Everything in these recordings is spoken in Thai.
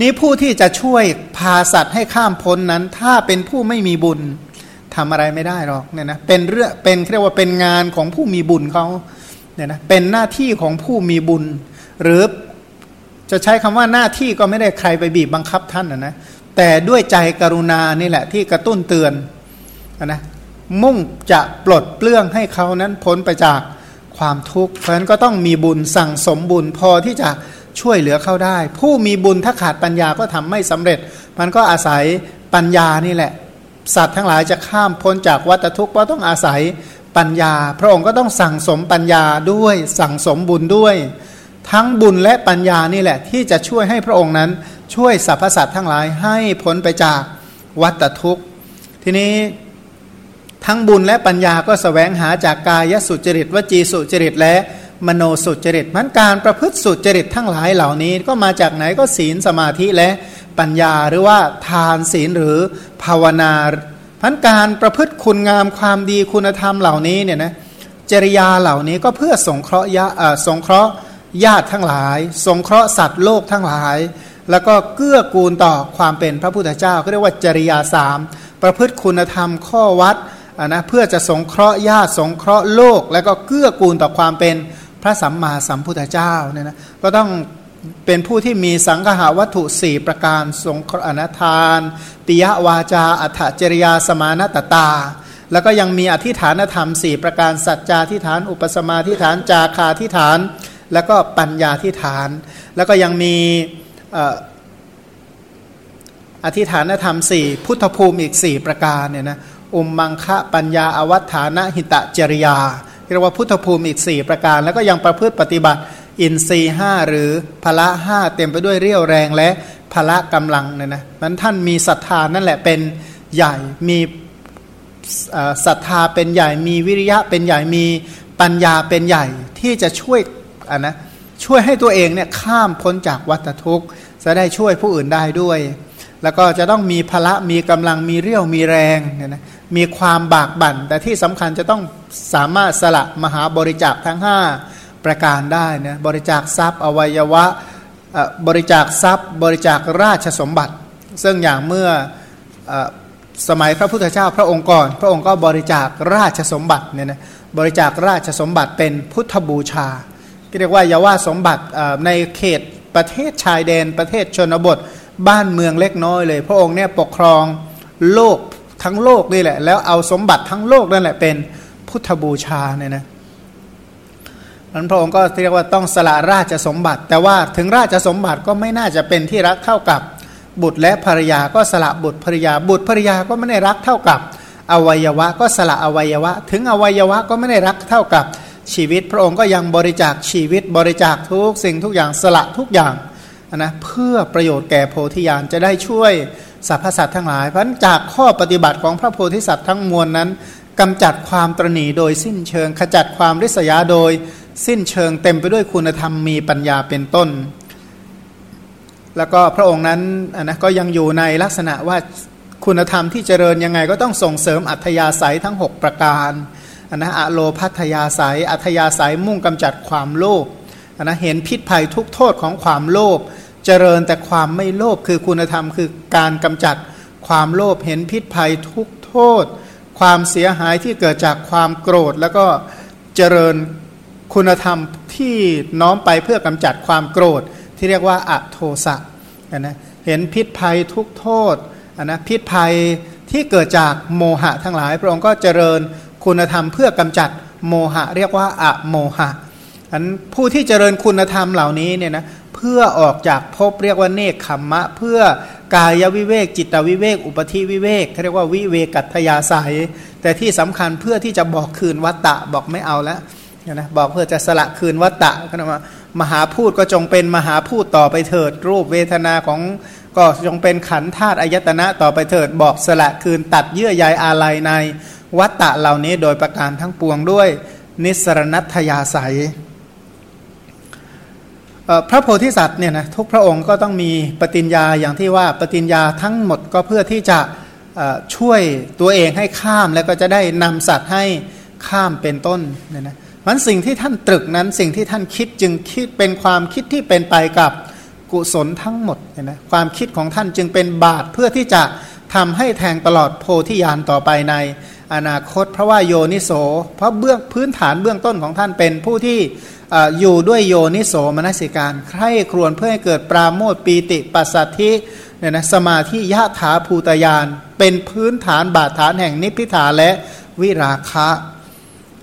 นี้ผู้ที่จะช่วยพาสัตว์ให้ข้ามพ้นนั้น ถ้าเป็นผู้ไม่มีบุญทำอะไรไม่ได้หรอกเนี่ยนะเป็นเรื่องเป็นเรียกว่าเป็นงานของผู้มีบุญเขาเนี่ยนะเป็นหน้าที่ของผู้มีบุญ หรือจะใช้คำว่าหน้าที่ก็ไม่ได้ใครไปบีบบังคับท่านนะนะแต่ด้วยใจกรุณานี่แหละที่กระตุ้นเตือนนะมุ่งจะปลดเปลื้องให้เขานั้นพ้นไปจากความทุกข์เพราะฉะนั้นก็ต้องมีบุญสั่งสมบุญพอที่จะ ช่วยเหลือเข้าได้ ผู้มีบุญถ้าขาดปัญญาก็ทำไม่สำเร็จ มันก็อาศัยปัญญานี่แหละ สัตว์ทั้งหลายจะข้ามพ้นจากวัฏทุกข์ก็ต้องอาศัยปัญญา พระองค์ก็ต้องสั่งสมปัญญาด้วย สั่งสมบุญด้วย ทั้งบุญและปัญญานี่แหละ ที่จะช่วยให้พระองค์นั้น ช่วยสรรพสัตว์ทั้งหลายให้พ้นไปจากวัฏทุกข์ ทีนี้ทั้งบุญและปัญญาก็สแสวงหาจากกายสุจริตวจีสุจริตและ มโนสุจริตมันการประพฤติสุจริตทั้งหลายเหล่านี้ ก็มาจากไหนก็ศีลสมาธิและปัญญาหรือว่าทานศีลหรือภาวนาพันการประพฤติคุณงามความดีคุณธรรมเหล่านี้เนี่ยนะจริยาเหล่านี้ก็เพื่อสงเคราะห์ญาสงเคราะห์ญาติทั้งหลาย สงเคราะห์สัตว์โลกทั้งหลาย แล้วก็เกื้อกูลต่อความเป็นพระพุทธเจ้าเขาเรียกว่าจริยาสามประพฤติคุณธรรมข้อวัดนะเพื่อจะสงเคราะห์ญาติสงเคราะห์โลก แล้วก็เกื้อกูลต่อความเป็นพ พระสัมมาสัมพุทธเจ้าเนี่ยนะก็ต้องเป็นผู้ที่มีสังหาวัตถุสี่ประการสงเคราะห์อนาทานปิยวาจา อัฏจริยาสมานตตา แล้วก็ยังมีอธิฐานธรรมสี่ประการสัจจาทิฐาน อุปสมาทิฐาน จาคาทิฐาน แล้วก็ปัญญาทิฐาน แล้วก็ยังมีอธิฐานธรรมสี่พุทธภูมิอีกสี่ประการเนี่ยนะอุมมังคะปัญญาอวัฏฐานะหิตะจริยา เรียกว่าพุทธภูมิอีก 4 ประการ แล้วก็ยังประพฤติปฏิบัติ อินทรีห้าหรือพละห้าเต็มไปด้วยเรี่ยวแรงและพละกำลังเนี่ยนะนั้นท่านมีศรัทธานั่นแหละเป็นใหญ่มีศรัทธาเป็นใหญ่ มีวิริยะเป็นใหญ่มีปัญญาเป็นใหญ่ที่จะช่วยอะนะช่วยให้ตัวเองเนี่ยข้ามพ้นจากวัฏทุกข์จะได้ช่วยผู้อื่นได้ด้วย แล้วก็จะต้องมีพละมีกำลังมีเรี่ยวมีแรงเนี่ยนะ มีความบากบั่น แต่ที่สำคัญจะต้องสามารถสละมหาบริจาคทั้ง 5 ประการได้นะบริจาคทรัพย์อวัยวะบริจาคทรัพย์ บริจาคราชสมบัติ ซึ่งอย่างเมื่ออสมัยพระพุทธเจ้าพระองค์ก่อน พระองค์ก็บริจาคราชสมบัติเนี่ยนะบริจาคราชสมบัติเป็นพุทธบูชาเรียกว่าอย่าว่าสมบัติในเขตประเทศชายแดนประเทศชนบท บ้านเมืองเล็กน้อยเลย พระองค์เนี่ยปกครองโลก ทั้งโลกนี่แหละ แล้วเอาสมบัติทั้งโลกนั่นแหละเป็นพุทธบูชาเนี่ยนะนั้นพระองค์ก็เรียกว่าต้องสละราชสมบัติ แต่ว่าถึงราชสมบัติก็ไม่น่าจะเป็นที่รักเท่ากับบุตรและภรรยาก็สละบุตรภรรยา บุตรภรรยาก็ไม่ได้รักเท่ากับ อวัยวะก็สละอวัยวะ ถึงอวัยวะก็ไม่ได้รักเท่ากับชีวิต พระองค์ก็ยังบริจาคชีวิตบริจาคทุกสิ่งทุกอย่างสละทุกอย่าง นะเพื่อประโยชน์แก่โพธิญาณจะได้ช่วยสรรพสัตว์ทั้งหลาย เพราะจากข้อปฏิบัติของพระโพธิสัตว์ทั้งมวลนั้นกำจัดความตรณีโดยสิ้นเชิง ขจัดความริษยาโดยสิ้นเชิงเต็มไปด้วยคุณธรรมมีปัญญาเป็นต้น แล้วก็พระองค์นั้นนะก็ยังอยู่ในลักษณะว่าคุณธรรมที่เจริญยังไงก็ต้องส่งเสริมอัธยาศัยทั้ง 6 ประการนะอะโลพัทยาศัย อัธยาศัยมุ่งกำจัดความโลภนะเห็นพิษภัยทุกโทษของความโลภ เจริญแต่ความไม่โลภคือคุณธรรมคือการกำจัดความโลภเห็นพิษภัยทุกโทษ ความเสียหายที่เกิดจากความโกรธ แล้วก็เจริญคุณธรรมที่น้อมไปเพื่อกำจัดความโกรธ ที่เรียกว่าอโทสะนะเห็นพิษภัยทุกโทษนะพิษภัยที่เกิดจากโมหะทั้งหลาย พระองค์ก็เจริญคุณธรรมเพื่อกำจัดโมหะ เรียกว่าอะโมหะอันผู้ที่เจริญคุณธรรมเหล่านี้เนี่ยนะ เพื่อออกจากภพเรียกว่าเนคขมมะ เพื่อกายวิเวก จิตวิเวก อุปธิวิเวกเขาเรียกว่าวิเวกัตยาสายแต่ที่สำคัญเพื่อที่จะบอกคืนวัตตะบอกไม่เอาแล้วนะบอกเพื่อจะสละคืนวัตตะก็นว่ามหาพูดก็จงเป็นมหาพูดต่อไปเถิด รูปเวทนาของก็จงเป็นขันธาตุอายตนะต่อไปเถิด บอกสละคืนตัดเยื่อใยอาลัยในวัตตะเหล่านี้โดยประการทั้งปวงด้วย นิสรณัตยาศัย พระโพธิสัตว์เนี่ยนะทุกพระองค์ก็ต้องมีปฏิญญาอย่างที่ว่าปฏิญญาทั้งหมดก็เพื่อที่จะช่วยตัวเองให้ข้ามแล้วก็จะได้นำสัตว์ให้ข้ามเป็นต้นเนี่ยนะมันสิ่งที่ท่านตรึกนั้นสิ่งที่ท่านคิดจึงคิดเป็นความคิดที่เป็นไปกับกุศลทั้งหมดเห็นไหมความคิดของท่านจึงเป็นบาตเพื่อที่จะ ทำให้แทงตลอดโพธิญาณต่อไปในอนาคต เพราะว่าโยนิโส เพราะเบื้องพื้นฐานเบื้องต้นของท่านเป็นผู้ที่อยู่ด้วยโยนิโสมนสิการใคร่ครวญเพื่อให้เกิดปราโมทปีติปัสสัทธิเนี่ยนะสมาธิยะถาภูตยาน เป็นพื้นฐานบาดฐานแห่งนิพพิทาและวิราคะ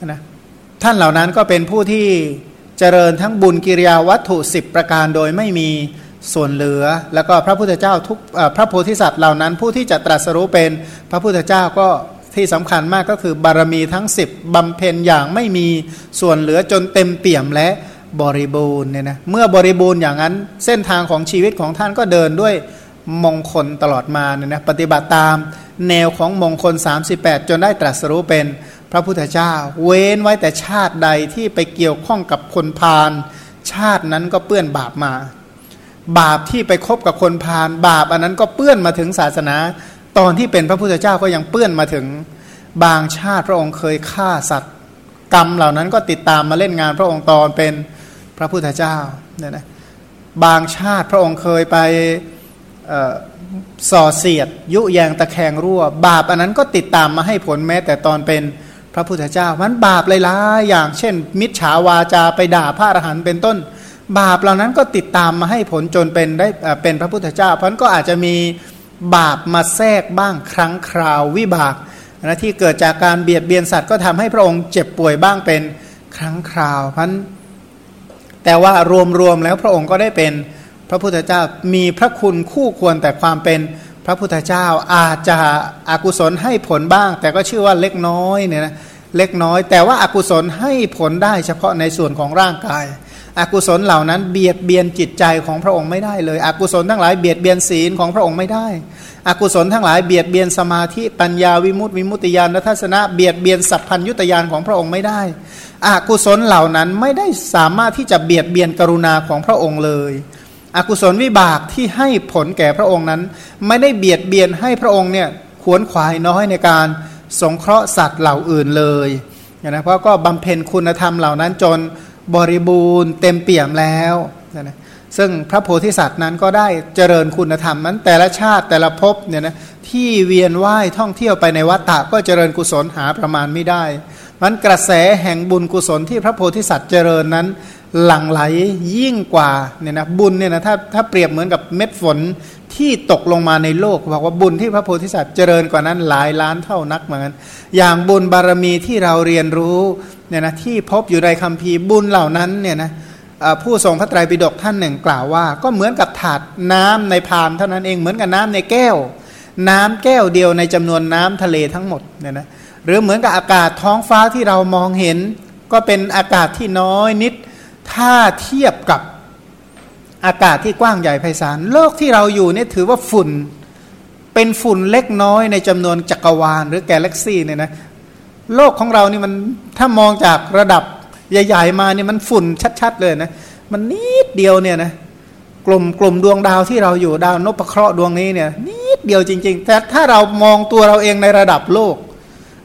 นะท่านเหล่านั้นก็เป็นผู้ที่เจริญทั้งบุญกิริยาวัตถุสิบประการโดยไม่มี ส่วนเหลือแล้วก็พระพุทธเจ้าทุกพระโพธิสัตว์เหล่านั้น ผู้ที่จะตรัสรู้เป็นพระพุทธเจ้าก็ที่สำคัญมากก็คือบารมีทั้ง 10บำเพ็ญอย่างไม่มีส่วนเหลือจนเต็มเปี่ยมและบริบูรณ์เนี่ยนะเมื่อบริบูรณ์อย่างนั้นเส้นทางของชีวิตของท่านก็เดินด้วยมงคลตลอดมาเนี่ยนะปฏิบัติตามแนวของมงคล 38 จนได้ตรัสรู้เป็นพระพุทธเจ้า เว้นไว้แต่ชาติใดที่ไปเกี่ยวข้องกับคนพาลชาตินั้นก็เปื้อนบาปมา บาปที่ไปคบกับคนพาลบาปอันนั้นก็เปื้อนมาถึงศาสนา ตอนที่เป็นพระพุทธเจ้าก็ยังเปื้อนมาถึงบางชาติพระองค์เคยฆ่าสัตว์ กรรมเหล่านั้นก็ติดตามมาเล่นงานพระองค์ตอนเป็นพระพุทธเจ้าเนี่ยนะบางชาติพระองค์เคยไปส่อเสียด ยุแยงตะแคงรั่ว บาปอันนั้นก็ติดตามมาให้ผลแม้แต่ตอนเป็นพระพุทธเจ้ามันบาปหลายๆอย่างเช่น มิจฉาวาจาไปด่าพระอรหันต์เป็นต้น บาปเหล่านั้นก็ติดตามมาให้ผลจนเป็นได้เป็นพระพุทธเจ้า เพราะนั้นก็อาจจะมีบาปมาแทรกบ้างครั้งคราววิบากนะที่เกิดจากการเบียดเบียนสัตว์ก็ทำให้พระองค์เจ็บป่วยบ้างเป็นครั้งคราวพันแต่ว่ารวมๆแล้วพระองค์ก็ได้เป็นพระพุทธเจ้ามีพระคุณคู่ควรแต่ความเป็นพระพุทธเจ้าอาจจะอากุศลให้ผลบ้าง แต่ก็ชื่อว่าเล็กน้อยเนี่ยนะเล็กน้อย แต่ว่าอากุศลให้ผลได้เฉพาะในส่วนของร่างกาย อกุศลเหล่านั้นเบียดเบียนจิตใจของพระองค์ไม่ได้เลย อกุศลทั้งหลายเบียดเบียนศีลของพระองค์ไม่ได้ อกุศลทั้งหลายเบียดเบียนสมาธิปัญญาวิมุตติวิมุตติญาณทัศนะเบียดเบียนสัพพัญยุตยานของพระองค์ไม่ได้ อกุศลเหล่านั้นไม่ได้สามารถที่จะเบียดเบียนกรุณาของพระองค์เลยอกุศลวิบากที่ให้ผลแก่พระองค์นั้น ไม่ได้เบียดเบียนให้พระองค์เนี่ยขวนขวายน้อยในการสงเคราะห์สัตว์เหล่าอื่นเลยนะเพราะก็บำเพ็ญคุณธรรมเหล่านั้นจน บริบูรณ์เต็มเปี่ยมแล้วนะซึ่งพระโพธิสัตว์นั้นก็ได้เจริญคุณธรรมนั้น แต่ละชาติแต่ละภพเนี่ยนะที่เวียนว่ายท่องเที่ยวไปในวัฏฏะก็เจริญกุศลหาประมาณไม่ได้มันกระแสแห่งบุญกุศลที่พระโพธิสัตว์เจริญนั้น หลั่งไหลยิ่งกว่าเนี่ยนะบุญเนี่ยนะถ้าถ้าเปรียบเหมือนกับเม็ดฝน ที่ตกลงมาในโลกบอกว่าบุญที่พระโพธิสัตว์เจริญกว่านั้นหลายล้านเท่านักเหมือนกันอย่างบุญบารมีที่เราเรียนรู้เนี่ยนะที่พบอยู่ในคัมภีร์บุญเหล่านั้นเนี่ยนะผู้ทรงพระไตรปิฎกท่านหนึ่งกล่าวว่า ก็เหมือนกับถาดน้ำในพานเท่านั้นเองเหมือนกับน้ำในแก้ว น้ำแก้วเดียวในจำนวนน้ำทะเลทั้งหมดเนี่ยนะหรือเหมือนกับอากาศท้องฟ้าที่เรามองเห็น ก็เป็นอากาศที่น้อยนิด ถ้าเทียบกับ อากาศที่กว้างใหญ่ไพศาลโลกที่เราอยู่นี่ถือว่าฝุ่น เป็นฝุ่นเล็กน้อยในจำนวนจักรวาลหรือแกลเล็กซี่เนี่ยนะโลกของเรานี่มันถ้ามองจากระดับใหญ่ ๆ มาเนี่ยมันฝุ่นชัด ๆ เลยนะ มันนิดเดียวเนี่ยนะกลุ่มกลุ่มดวงดาวที่เราอยู่ดาวนพเคราะห์ดวงนี้เนี่ยนิดเดียวจริง ๆ แต่ถ้าเรามองตัวเราเองในระดับโลก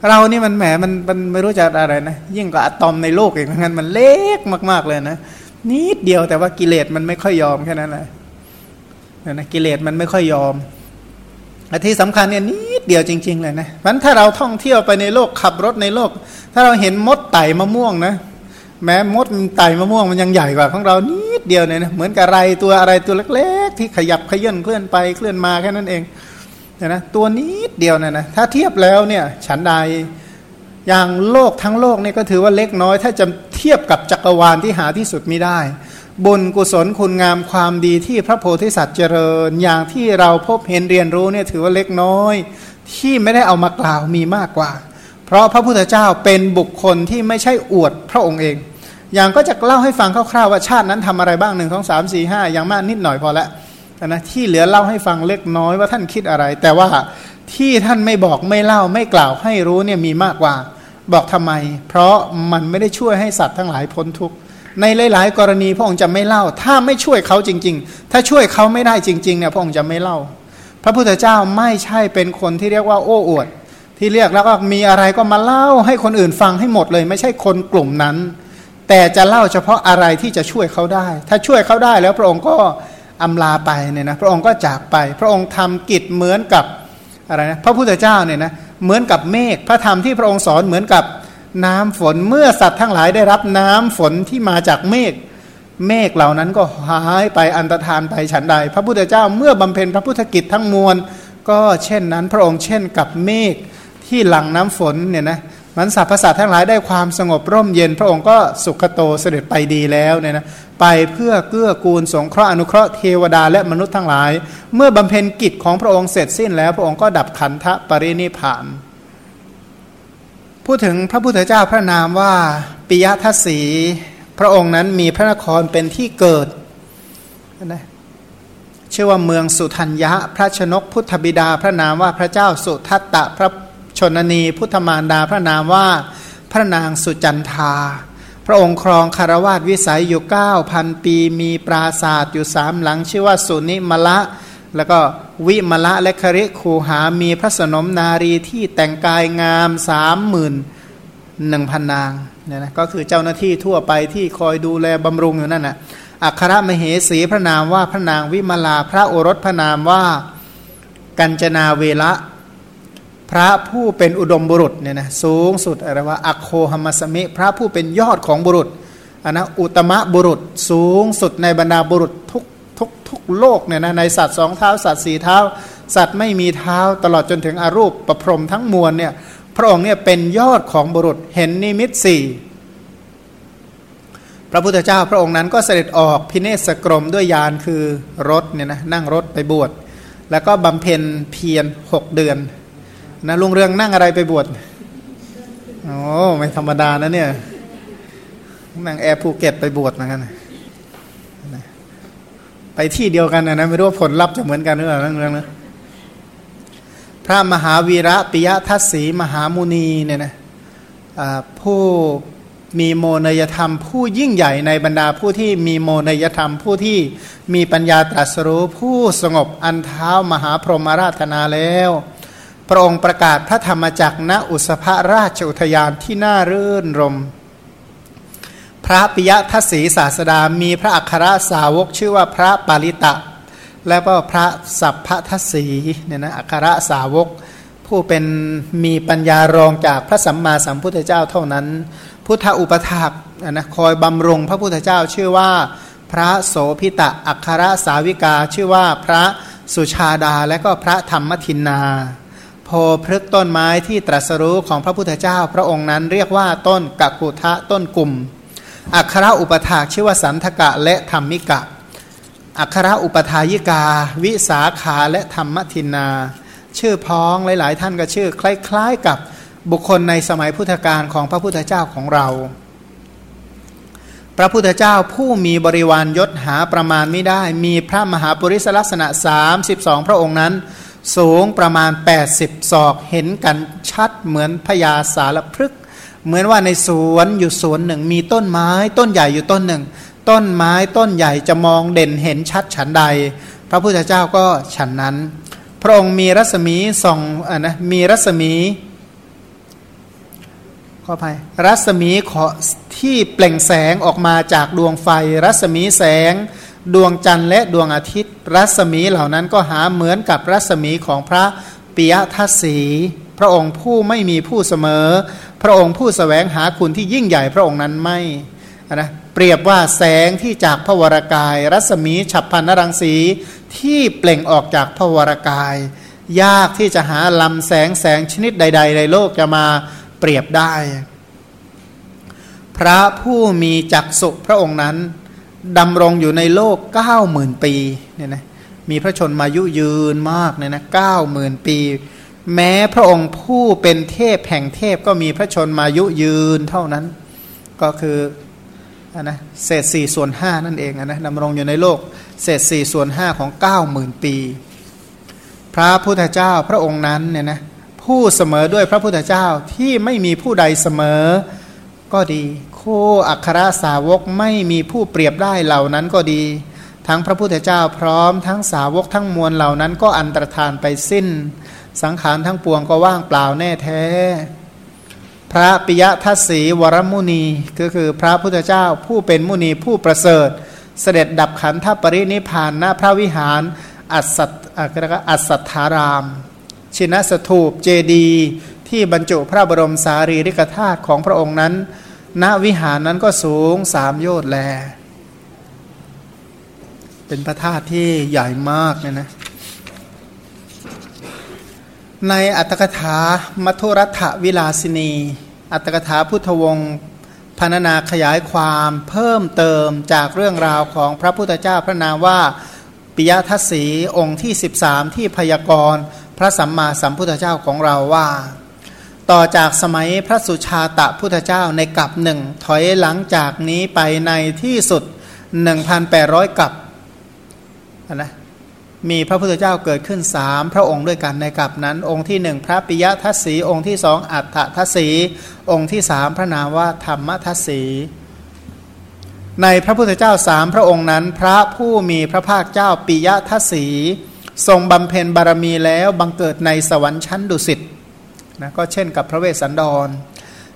เรานี่มันแหมมันมันไม่รู้จะอะไรนะยิ่งกว่าอะตอมในโลกอีกงั้นมันเล็กมาก ๆเลยนะ นิดเดียวแต่ว่ากิเลสมันไม่ค่อยยอมแค่นั้นแหละนะกิเลสมันไม่ค่อยยอมอันที่สำคัญเนี่ยนิดเดียวจริง ๆ เลยนะมันถ้าเราท่องเที่ยวไปในโลกขับรถในโลก ถ้าเราเห็นมดไต่มะม่วงนะ แม้มดไต่มะม่วงมันยังใหญ่กว่าของเรานิดเดียวเนี่ยนะเหมือนกับอะไรตัวอะไรตัวเล็ก ๆ ที่ขยับขยื่นเคลื่อนไปเคลื่อนมาแค่นั้นเองนะตัวนิดเดียวนะนะถ้าเทียบแล้วเนี่ยฉันใด อย่างโลกทั้งโลกนี่ก็ถือว่าเล็กน้อย ถ้าจะเทียบกับจักรวาลที่หาที่สุดไม่ได้ บุญกุศลคุณงามความดีที่พระโพธิสัตว์เจริญ อย่างที่เราพบเห็นเรียนรู้เนี่ยถือว่าเล็กน้อย ที่ไม่ได้เอามากล่าวมีมากกว่า เพราะพระพุทธเจ้าเป็นบุคคลที่ไม่ใช่อวดพระองค์เอง อย่างก็จะเล่าให้ฟังคร่าวๆว่าชาตินั้นทำอะไรบ้างหนึ่งสองสามสี่ห้าอย่างมากนิดหน่อยพอละนะที่เหลือเล่าให้ฟังเล็กน้อยว่าท่านคิดอะไร แต่ว่า ที่ท่านไม่บอกไม่เล่าไม่กล่าวให้รู้เนี่ยมีมากกว่า บอกทำไม เพราะมันไม่ได้ช่วยให้สัตว์ทั้งหลายพ้นทุกข์ในหลาย ๆ กรณีพระองค์จะไม่เล่า ถ้าไม่ช่วยเขาจริง ๆ ถ้าช่วยเขาไม่ได้จริง ๆ เนี่ยพระองค์จะไม่เล่า พระพุทธเจ้าไม่ใช่เป็นคนที่เรียกว่าโอ้อวด ที่เรียกแล้วก็มีอะไรก็มาเล่าให้คนอื่นฟังให้หมดเลย ไม่ใช่คนกลุ่มนั้น แต่จะเล่าเฉพาะอะไรที่จะช่วยเขาได้ ถ้าช่วยเขาได้แล้วพระองค์ก็อำลาไปเนี่ยนะพระองค์ก็จากไป พระองค์ทำกิจเหมือนกับ อะไรนะพระพุทธเจ้าเนี่ยนะเหมือนกับเมฆพระธรรมที่พระองค์สอนเหมือนกับน้ำฝนเมื่อสัตว์ทั้งหลายได้รับน้ำฝนที่มาจากเมฆเมฆเหล่านั้นก็หายไปอันตรธานไปฉันใด พระพุทธเจ้าเมื่อบำเพ็ญพระพุทธกิจทั้งมวล ก็เช่นนั้นพระองค์เช่นกับเมฆที่หลั่งน้ำฝนเนี่ยนะมันสรรพสัตทั้งหลายได้ความสงบร่มเย็น พระองค์ก็สุขโตเสด็จไปดีแล้วเนี่ยนะ ไปเพื่อเกื้อกูลสงเคราะห์อนุเคราะห์เทวดาและมนุษย์ทั้งหลาย เมื่อบำเพ็ญกิจของพระองค์เสร็จสิ้นแล้ว พระองค์ก็ดับขันธปรินิพาน พูดถึงพระพุทธเจ้าพระนามว่าปิยทัศสีพระองค์นั้นมีพระนครเป็นที่เกิดนะชื่อว่าเมืองสุทัญญะ พระชนกพุทธบิดาพระนามว่าพระเจ้าสุทัตตะพระชนนี พุทธมารดาพระนามว่าพระนางสุจันทา ระองค์ครองคารวาสวิสัยอยู่เก้าพันปี มีปราศาสตร์อยู่สามหลัง ชื่อว่าสุนิมละ แล้วก็วิมละและคริคูหามีพระสนมนารีที่แต่งกายงามสามหมื่นหนึ่งพันนางเนี่ยนะก็คือเจ้าหน้าที่ทั่วไปที่คอยดูแลบำรุงอยู่นั่นนะอัครมเหสีพระนามว่าพระนางวิมลาพระโอรสพระนามว่ากัญจนาเวละ พระผู้เป็นอุดมบุรุษเนี่ยนะสูงสุดอะไรว่าอคโคหมัสมิ พระผู้เป็นยอดของบุรุษอันนะอุตมะบุรุษสูงสุดในบรรดาบุรุษทุกทุกทุกโลกเนี่ยนะในสัตว์สองเท้าสัตว์สี่เท้า สัตว์ไม่มีเท้าตลอดจนถึงอรูปประพรมทั้งมวลเนี่ยพระองค์เนี่ยเป็นยอดของบุรุษเห็นนิมิตสี่พระพุทธเจ้าพระองค์นั้นก็เสด็จออกภิเนษกรมณ์ด้วยยานคือรถเนี่ยนะนั่งรถไปบวช แล้วก็บำเพ็ญเพียรหกเดือน นะลุงเรืองนั่งอะไรไปบวชโอ้ไม่ธรรมดานะเนี่ยนั่งแอร์ภูเก็ตไปบวชเหมือนกันไปที่เดียวกันนะไม่รู้ว่าผลลัพธ์จะเหมือนกันหรือเปล่านั่งเรื่องนะพระมหาวีระปิยทัศสีมหามุนีเนี่ยนะผู้มีโมนยธรรม ผู้ยิ่งใหญ่ในบรรดาผู้ที่มีโมนยธรรม ผู้ที่มีปัญญาตรัสรู้ผู้สงบอันเท้ามหาพรหมาราธนาแล้ว พระองค์ประกาศพระธรรมจักรณอุสภราชอุทยานที่น่ารื่นรม พระปิยทัศีศาสดามีพระอัครสาวกชื่อว่าพระปาริตะ และก็พระสัพพทัศีเนี่ยนะอัครสาวก ผู้เป็นมีปัญญารองจากพระสัมมาสัมพุทธเจ้าเท่านั้น พุทธอุปถากนะคอยบำรุงพระพุทธเจ้าชื่อว่า พระโสพิตะอัครสาวิกาชื่อว่าพระสุชาดาและก็พระธรรมทินนา พพฤกต้นไม้ที่ตรัสรู้ของพระพุทธเจ้า พระองค์นั้นเรียกว่าต้นกักุทะต้นกลุ่ม อัคระอุปถากชื่อว่าสันทกะและธรรมิกะ อัคระอุปทายิกา วิสาขาและธรรมทินนา ชื่อพ้องหลายๆ ท่านก็ชื่อ คล้ายๆกับบุคคลในสมัยพุทธกาลของพระพุทธเจ้าของเรา พระพุทธเจ้าผู้มีบริวารยศหาประมาณไม่ได้ มีพระมหาปุริสลักษณะ 32 พระองค์นั้น สูงประมาณ 80 ศอกเห็นกันชัดเหมือนพญาสารพฤกเหมือนว่าในสวนอยู่สวนหนึ่ง มีต้นไม้ต้นใหญ่อยู่ต้นหนึ่ง ต้นไม้ต้นใหญ่จะมองเด่นเห็นชัดฉันใด พระพุทธเจ้าก็ฉันนั้น พระองค์มีรัศมีส่องอนะมีรัศมีขออภัยรัศมีขอที่เปล่งแสงออกมาจากดวงไฟ รัศมีแสง ดวงจันทร์และดวงอาทิตย์ รัศมีเหล่านั้นก็หาเหมือนกับรัศมีของพระปิยทัศสี พระองค์ผู้ไม่มีผู้เสมอ พระองค์ผู้สแสวงหาคุณที่ยิ่งใหญ่พระองค์นั้นไม่นะเปรียบว่าแสงที่จากพระวรากาย รัศมีฉับพันนรังสีที่เปล่งออกจากพระวรากาย ยากที่จะหาลำแสงแสงชนิดใด ๆ ในโลกจะมาเปรียบได้ พระผู้มีจักสุพระองค์นั้น ดำรงอยู่ในโลกเก้าหมื่นปีเนี่ยนะมีพระชนมายุยืนมากเนี่ยนะเก้าหมื่นปี แม้พระองค์ผู้เป็นเทพแห่งเทพก็มีพระชนมายุยืนเท่านั้น ก็คืออนนะเศษสี่ส่วนห้านั่นเองนะดำรงอยู่ในโลกเศษสี่ส่วนห้าของเก้าหมื่นปี พระพุทธเจ้าพระองค์นั้นเนี่ยนะผู้เสมอด้วยพระพุทธเจ้าที่ไม่มีผู้ใดเสมอก็ดี คู่อัครสาวกไม่มีผู้เปรียบได้เหล่านั้นก็ดี ทั้งพระพุทธเจ้าพร้อมทั้งสาวกทั้งมวลเหล่านั้นก็อันตรธานไปสิ้น สังขารทั้งปวงก็ว่างเปล่าแน่แท้ พระปิยทัศสีวรมุนีก็คือพระพุทธเจ้าผู้เป็นมุนีผู้ประเสริฐ เสด็จดับขันธปรินิพานณพระวิหารอัศอัศธาราม ชินสถูปเจดีที่บรรจุพระบรมสารีริกธาตุของพระองค์นั้น ณวิหารนั้นก็สูงสามโยชน์แล เป็นพระธาตุที่ใหญ่มากเนี่ยนะ ในอัตถกถามัทุรัฐวิลาสินี อัตถกถาพุทธวงศ์พรรณนาขยายความเพิ่มเติมจากเรื่องราวของพระพุทธเจ้าพระนามว่าปิยทัศสีองค์ที่ 13 ที่พยากรณ์พระสัมมาสัมพุทธเจ้าของเราว่า ต่อจากสมัยพระสุชาตะพุทธเจ้าในกับหนึ่งถอยหลังจากนี้ไปในที่สุด 1,800 กับนะมีพระพุทธเจ้าเกิดขึ้นสามพระองค์ด้วยกันในกับนั้น องค์ที่หนึ่งพระปิยทัศสีองค์ที่สองอัฏฐทัศสีองค์ที่สามพระนามว่าธรรมทัศสีในพระพุทธเจ้าสามพระองค์นั้น พระผู้มีพระภาคเจ้าปิยทัศสีทรงบำเพ็ญบารมีแล้วบังเกิดในสวรรค์ชั้นดุสิต นะก็เช่นกับพระเวสสันดร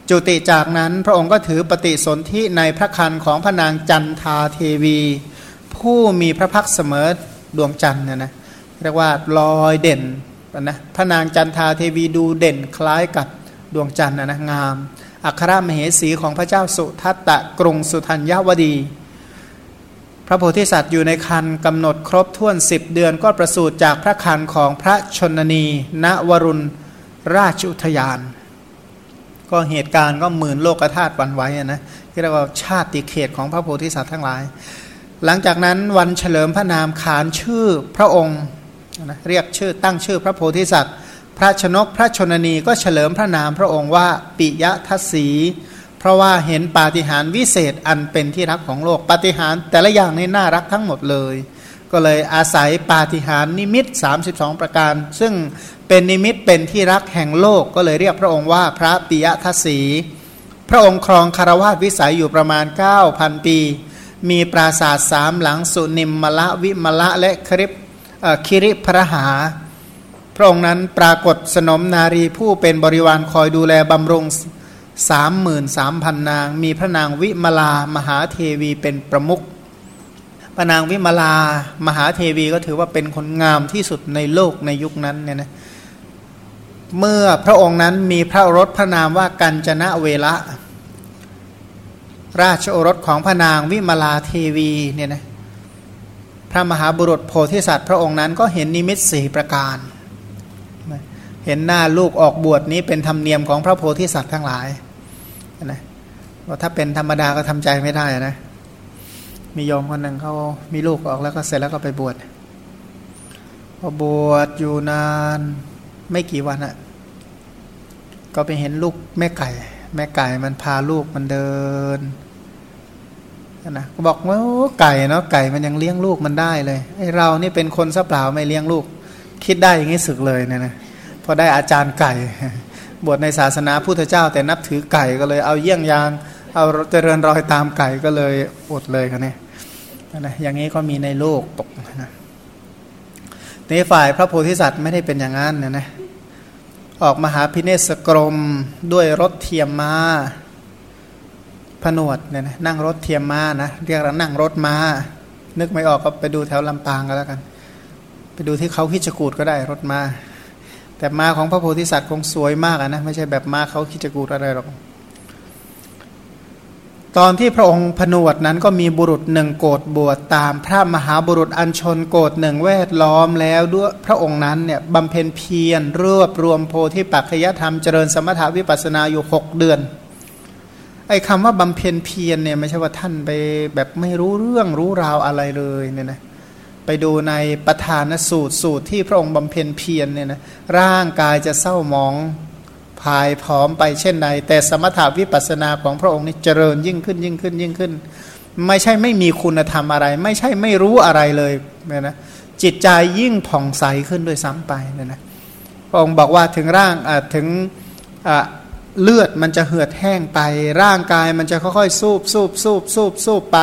จุติจากนั้นพระองค์ก็ถือปฏิสนธิในพระคันของพระนางจันทาเทวี ผู้มีพระพักเสมอดวงจันทร์นี่ยนะเรียกว่าลอยเด่นนะพระนางจันทาเทวีดูเด่นคล้ายกับดวงจันทร์นะนะงาม อัครมเหสีของพระเจ้าสุทัตตะกรุงสุทัญญาวดี พระโพธิสัตว์อยู่ในคันกำหนดครบถ้วนสิบเดือนก็ประสูติจากพระคันของพระชนนี ณวรุณ ราชอุทยาน ก็เหตุการณ์ก็หมื่นโลกธาตุวันไว้นะที่เรียกว่าชาติเขตของพระโพธิสัตว์ทั้งหลาย หลังจากนั้นวันเฉลิมพระนามขานชื่อพระองค์นะเรียกชื่อตั้งชื่อพระโพธิสัตว์ พระชนกพระชนนีก็เฉลิมพระนามพระองค์ว่าปิยทัศสีเพราะว่าเห็นปาฏิหาริย์วิเศษอันเป็นที่รักของโลกปาฏิหาริย์แต่ละอย่างนี่น่ารักทั้งหมดเลย ก็เลยอาศัยปาฏิหาริย์นิมิต 32 ประการ ซึ่งเป็นนิมิตเป็นที่รักแห่งโลกก็เลยเรียกพระองค์ว่าพระปิยทัศีพระองค์ครองคารวาสวิสัยอยู่ประมาณ 9,000 ปี มีปราสาทสามหลังสุนิมมละวิมละและคริปคิริพระหา พระองค์นั้นปรากฏสนมนารีผู้เป็นบริวารคอยดูแลบำรุงสามหมื่นสามพันนาง มีพระนางวิมลามหาเทวีเป็นประมุข พระนางวิมลามหาเทวีก็ถือว่าเป็นคนงามที่สุดในโลกในยุคนั้นเนี่ยนะเมื่อพระองค์นั้นมีพระรถพระนามว่ากัญจนะเวละ ราชโอรสของพระนางวิมลาเทวีเนี่ยนะพระมหาบุรุษโพธิสัตว์พระองค์นั้นก็เห็นนิมิตสี่ประการ เห็นหน้าลูกออกบวชนี้เป็นธรรมเนียมของพระโพธิสัตว์ทั้งหลายนะว่าถ้าเป็นธรรมดาก็ทำใจไม่ได้นะ มีโยมคนหนึ่งเขามีลูกออกแล้วก็เสร็จแล้วก็ไปบวชพอบวชอยู่นานไม่กี่วันอะก็ไปเห็นลูกแม่ไก่ แม่ไก่มันพาลูกมันเดินนะก็บอกว่าไก่เนาะไก่มันยังเลี้ยงลูกมันได้เลยไอเรานี่เป็นคนสัเปล่าไม่เลี้ยงลูก คิดได้อย่างนี้สึกเลยเนี่ยนะพอได้อาจารย์ไก่ บวชในศาสนาพุทธเจ้า แต่นับถือไก่ก็เลยเอาเยี่ยงยาง เอาเจริญรอยตามไก่ก็เลยอดเลยกันเนี่ย นะอย่างนี้ก็มีในโลกตกนะในฝ่ายพระโพธิสัตว์ไม่ได้เป็นอย่างนั้นนี่ยนะออกมาหาพิเนสกรมด้วยรถเทียมมาผนวดเนี่ยนะนั่งรถเทียมมานะเรียกว่านั่งรถมา นึกไม่ออกก็ไปดูแถวลำปางก็แล้วกัน ไปดูที่เขาคิจกูดก็ได้รถมา แต่มาของพระโพธิสัตว์คงสวยมากนะไม่ใช่แบบมาเขาคิจกูดอะไรหรอก ตอนที่พระองค์ผนวดนั้นก็มีบุรุษหนึ่งโกรธบวชตามพระมหาบุรุษอัญชนโกรธหนึ่งแวดล้อมแล้วด้วยพระองค์นั้นเนี่ยบำเพ็ญเพียรรวบรวมโพธิปัจจยธรรมเจริญสมถาวิปัสนาอยู่หกเดือนไอ้คำว่าบำเพ็ญเพียรเนี่ยไม่ใช่ว่าท่านไปแบบไม่รู้เรื่องรู้ราวอะไรเลยเนี่ยนะไปดูในประธานสูตรสูตรที่พระองค์บำเพ็ญเพียรเนี่ยนะร่างกายจะเศร้าหมอง พายผอมไปเช่นใด แต่สมถาวิปัสนาของพระองค์นี่เจริญยิ่งขึ้นยิ่งขึ้นยิ่งขึ้น ไม่ใช่ไม่มีคุณธรรมอะไร ไม่ใช่ไม่รู้อะไรเลยเนี่ยนะจิตใจยิ่งผ่องใสขึ้นด้วยซ้ำไปเนี่ยนะพระองค์บอกว่าถึงร่างถึงเลือดมันจะเหือดแห้งไป ร่างกายมันจะค่อยๆสูบสูบสูบสูบสูบไป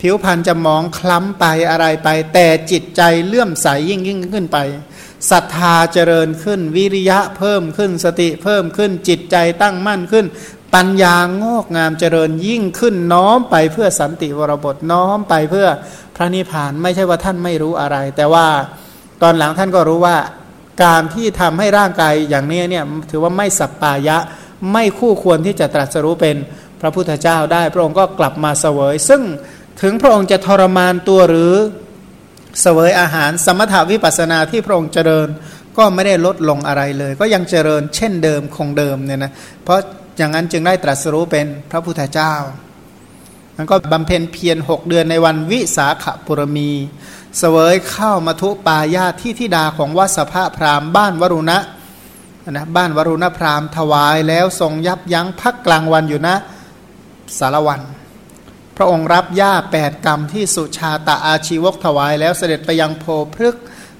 ผิวพรรณจะมองคล้ำไปอะไรไป แต่จิตใจเลื่อมใสยิ่งยิ่งขึ้นไป ศรัทธาเจริญขึ้น วิริยะเพิ่มขึ้นสติเพิ่มขึ้นจิตใจตั้งมั่นขึ้น ปัญญางอกงามเจริญยิ่งขึ้นน้อมไปเพื่อสันติวรบทน้อมไปเพื่อพระนิพพานไม่ใช่ว่าท่านไม่รู้อะไร แต่ว่าตอนหลังท่านก็รู้ว่า การที่ทำให้ร่างกายอย่างนี้เนี่ยถือว่าไม่สัปปายะไม่คู่ควรที่จะตรัสรู้เป็นพระพุทธเจ้าได้ พระองค์ก็กลับมาเสวย ซึ่งถึงพระองค์จะทรมานตัวหรือ เสวยอาหารสมถาวิปัสนาที่พระองค์เจริญก็ไม่ได้ลดลงอะไรเลย ก็ยังเจริญเช่นเดิมคงเดิมเนี่ยนะเพราะอย่างนั้นจึงได้ตรัสรู้เป็นพระพุทธเจ้ามันก็บำเพ็ญเพียรหกเดือนในวันวิสาขบุรมีเสวยเข้ามาทุปายาที่ทิดาของวัสภะพรามบ้านวรุณะนะบ้านวรุณพรามถวายแล้วทรงยับยั้งพักกลางวันอยู่นะสารวัน ระองค์รับญ้าแปดกรรมที่สุชาตาอาชีวกถวายแล้วเสด็จไปยังโพพฤก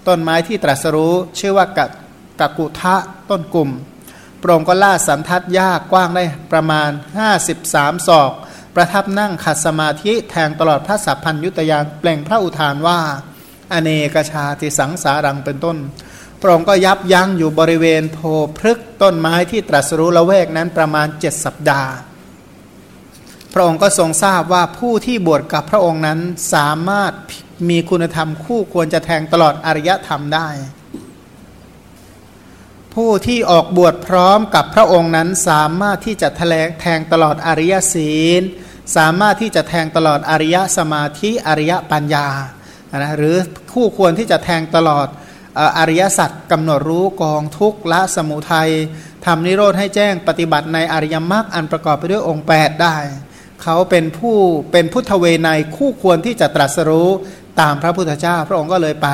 ต้นไม้ที่ตรัสรู้ ชื่อว่ากกกุทะต้นกลุ่มพระองค์ก็ล่าสันทัดยากว้างได้ประมาณ 53 ศอก ประทับนั่งขัดสมาธิแทงตลอดพระสัพพัญยุตยานเปล่งพระอุทานว่า อเนกชาติสังสารังเป็นต้นพระองค์ก็ยับยั้งอยู่บริเวณโพพฤกต้นไม้ที่ตรัสรู้ละเวกนั้นประมาณเจ็ดสัปดาห์ พระองค์ก็ทรงทราบว่าผู้ที่บวชกับพระองค์นั้นสามารถมีคุณธรรมคู่ควรจะแทงตลอดอริยธรรมได้ ผู้ที่ออกบวชพร้อมกับพระองค์นั้นสามารถที่จะแถลงแทงตลอดอริยศีล สามารถที่จะแทงตลอดอริยสมาธิอริยปัญญานะหรือคู่ควรที่จะแทงตลอดอริยสัจกำหนดรู้กองทุกขละสมุทัยทำนิโรธให้แจ้งปฏิบัติในอริยมรรคอันประกอบไปด้วยองค์ 8 ได้ เขาเป็นผู้เป็นพุทธเวไนคู่ควรที่จะตรัสรู้ตามพระพุทธเจ้า พระองค์ก็เลยไป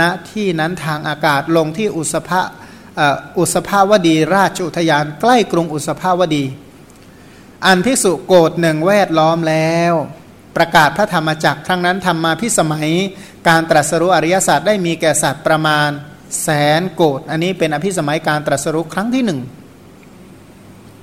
ณที่นั้นทางอากาศลงที่อุสภะอุสภาวดี ราชอุทยานใกล้กรุงอุสภาวดี อันพิสุโกดหนึ่งแวดล้อมแล้ว ประกาศพระธรรมจักรครั้งนั้นทำมาพิสมัย การตรัสรู้อริยศาสตร์ได้มีแก่สัตว์ประมาณแสนโกดอันนี้เป็นอภิสมัยการตรัสรู้ครั้งที่หนึ่ง